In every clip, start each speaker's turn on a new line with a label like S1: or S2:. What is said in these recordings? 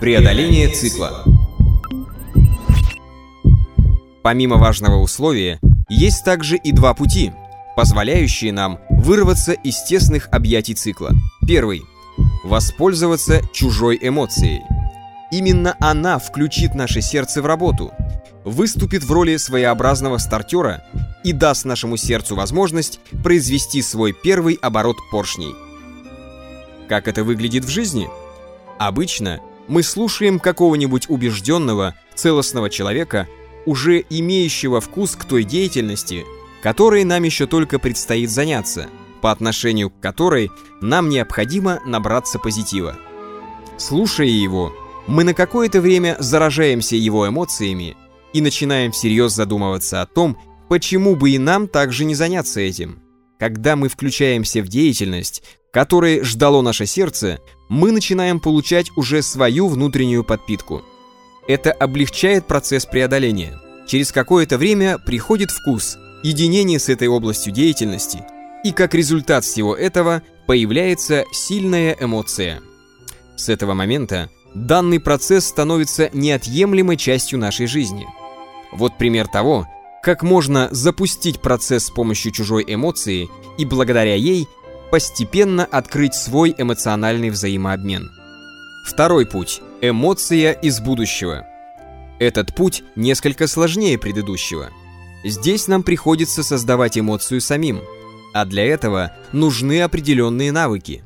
S1: Преодоление цикла. Помимо важного условия, есть также и два пути, позволяющие нам вырваться из тесных объятий цикла. Первый – воспользоваться чужой эмоцией. Именно она включит наше сердце в работу, выступит в роли своеобразного стартера и даст нашему сердцу возможность произвести свой первый оборот поршней. Как это выглядит в жизни? Обычно мы слушаем какого-нибудь убежденного, целостного человека, уже имеющего вкус к той деятельности, которой нам еще только предстоит заняться, по отношению к которой нам необходимо набраться позитива. Слушая его, мы на какое-то время заражаемся его эмоциями и начинаем всерьез задумываться о том, почему бы и нам также не заняться этим. Когда мы включаемся в деятельность, которой ждало наше сердце, мы начинаем получать уже свою внутреннюю подпитку. Это облегчает процесс преодоления. Через какое-то время приходит вкус, единение с этой областью деятельности, и как результат всего этого появляется сильная эмоция. С этого момента данный процесс становится неотъемлемой частью нашей жизни – вот пример того, как можно запустить процесс с помощью чужой эмоции и благодаря ей постепенно открыть свой эмоциональный взаимообмен. Второй путь – эмоция из будущего. Этот путь несколько сложнее предыдущего. Здесь нам приходится создавать эмоцию самим, а для этого нужны определенные навыки.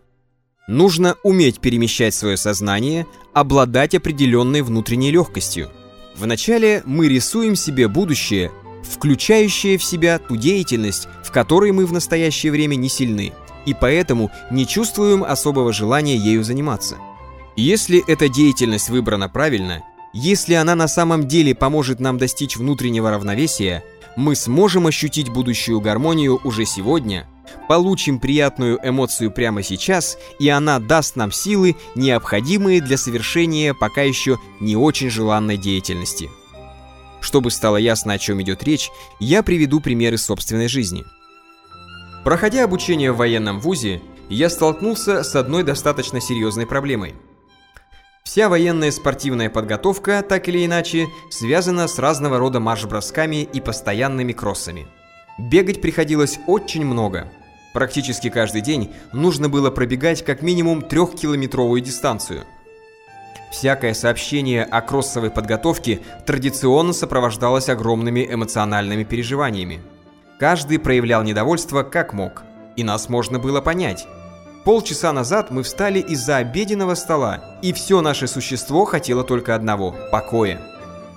S1: Нужно уметь перемещать свое сознание, обладать определенной внутренней легкостью – Вначале мы рисуем себе будущее, включающее в себя ту деятельность, в которой мы в настоящее время не сильны, и поэтому не чувствуем особого желания ею заниматься. Если эта деятельность выбрана правильно, если она на самом деле поможет нам достичь внутреннего равновесия, мы сможем ощутить будущую гармонию уже сегодня – получим приятную эмоцию прямо сейчас, и она даст нам силы, необходимые для совершения пока еще не очень желанной деятельности. Чтобы стало ясно, о чем идет речь, я приведу примеры собственной жизни. Проходя обучение в военном вузе, я столкнулся с одной достаточно серьезной проблемой. Вся военная спортивная подготовка, так или иначе, связана с разного рода марш-бросками и постоянными кроссами. Бегать приходилось очень много – Практически каждый день нужно было пробегать как минимум трехкилометровую дистанцию. Всякое сообщение о кроссовой подготовке традиционно сопровождалось огромными эмоциональными переживаниями. Каждый проявлял недовольство как мог, и нас можно было понять. Полчаса назад мы встали из-за обеденного стола, и все наше существо хотело только одного – покоя.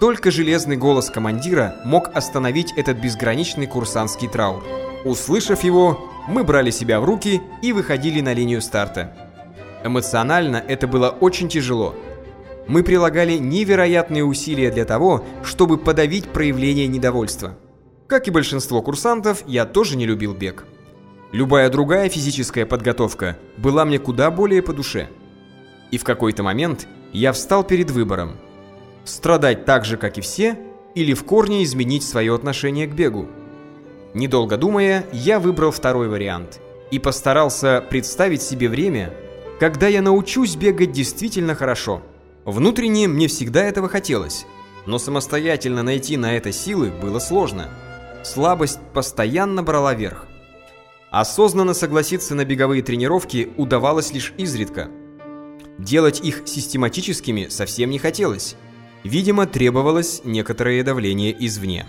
S1: Только железный голос командира мог остановить этот безграничный курсантский траур. Услышав его, мы брали себя в руки и выходили на линию старта. Эмоционально это было очень тяжело. Мы прилагали невероятные усилия для того, чтобы подавить проявление недовольства. Как и большинство курсантов, я тоже не любил бег. Любая другая физическая подготовка была мне куда более по душе. И в какой-то момент я встал перед выбором. Страдать так же, как и все, или в корне изменить свое отношение к бегу. Недолго думая, я выбрал второй вариант и постарался представить себе время, когда я научусь бегать действительно хорошо. Внутренне мне всегда этого хотелось, но самостоятельно найти на это силы было сложно. Слабость постоянно брала верх. Осознанно согласиться на беговые тренировки удавалось лишь изредка. Делать их систематическими совсем не хотелось. Видимо, требовалось некоторое давление извне.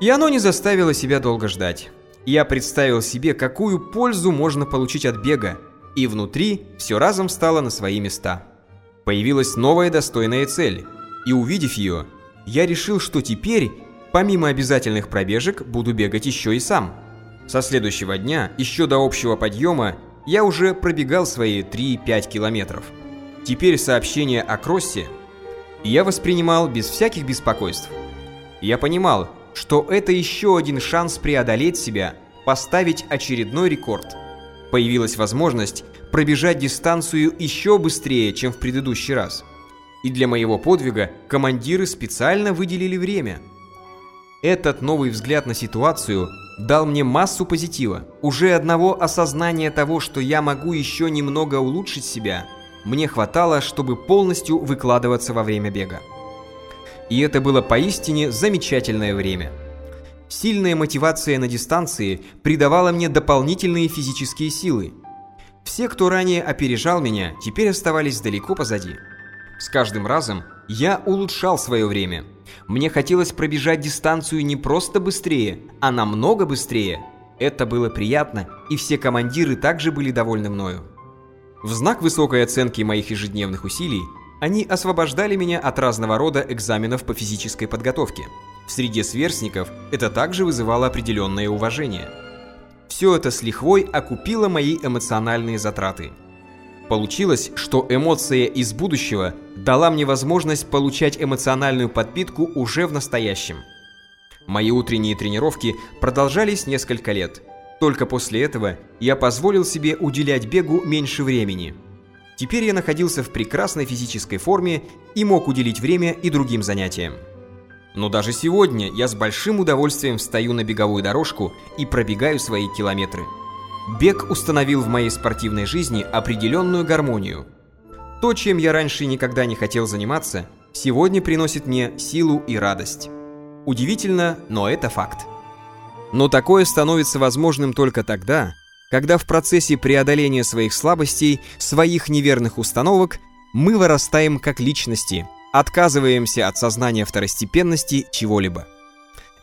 S1: И оно не заставило себя долго ждать. Я представил себе, какую пользу можно получить от бега, и внутри все разом стало на свои места. Появилась новая достойная цель, и увидев ее, я решил, что теперь, помимо обязательных пробежек, буду бегать еще и сам. Со следующего дня, еще до общего подъема, я уже пробегал свои 3-5 километров. Теперь сообщение о кроссе я воспринимал без всяких беспокойств. Я понимал, что это еще один шанс преодолеть себя, поставить очередной рекорд. Появилась возможность пробежать дистанцию еще быстрее, чем в предыдущий раз. И для моего подвига командиры специально выделили время. Этот новый взгляд на ситуацию дал мне массу позитива. Уже одного осознания того, что я могу еще немного улучшить себя, мне хватало, чтобы полностью выкладываться во время бега. И это было поистине замечательное время. Сильная мотивация на дистанции придавала мне дополнительные физические силы. Все, кто ранее опережал меня, теперь оставались далеко позади. С каждым разом я улучшал свое время. Мне хотелось пробежать дистанцию не просто быстрее, а намного быстрее. Это было приятно, и все командиры также были довольны мною. В знак высокой оценки моих ежедневных усилий, они освобождали меня от разного рода экзаменов по физической подготовке. В среде сверстников это также вызывало определенное уважение. Все это с лихвой окупило мои эмоциональные затраты – Получилось, что эмоция из будущего дала мне возможность получать эмоциональную подпитку уже в настоящем. Мои утренние тренировки продолжались несколько лет. Только после этого я позволил себе уделять бегу меньше времени. Теперь я находился в прекрасной физической форме и мог уделить время и другим занятиям. Но даже сегодня я с большим удовольствием встаю на беговую дорожку и пробегаю свои километры. Бег установил в моей спортивной жизни определенную гармонию. То, чем я раньше никогда не хотел заниматься, сегодня приносит мне силу и радость. Удивительно, но это факт. Но такое становится возможным только тогда, когда в процессе преодоления своих слабостей, своих неверных установок, мы вырастаем как личности, отказываемся от сознания второстепенности чего-либо.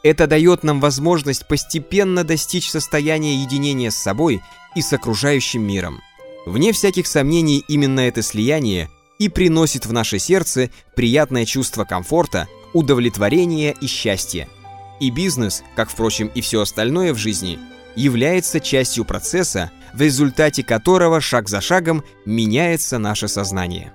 S1: Это дает нам возможность постепенно достичь состояния единения с собой и с окружающим миром. Вне всяких сомнений именно это слияние и приносит в наше сердце приятное чувство комфорта, удовлетворения и счастья. И бизнес, как, впрочем, и все остальное в жизни, является частью процесса, в результате которого шаг за шагом меняется наше сознание.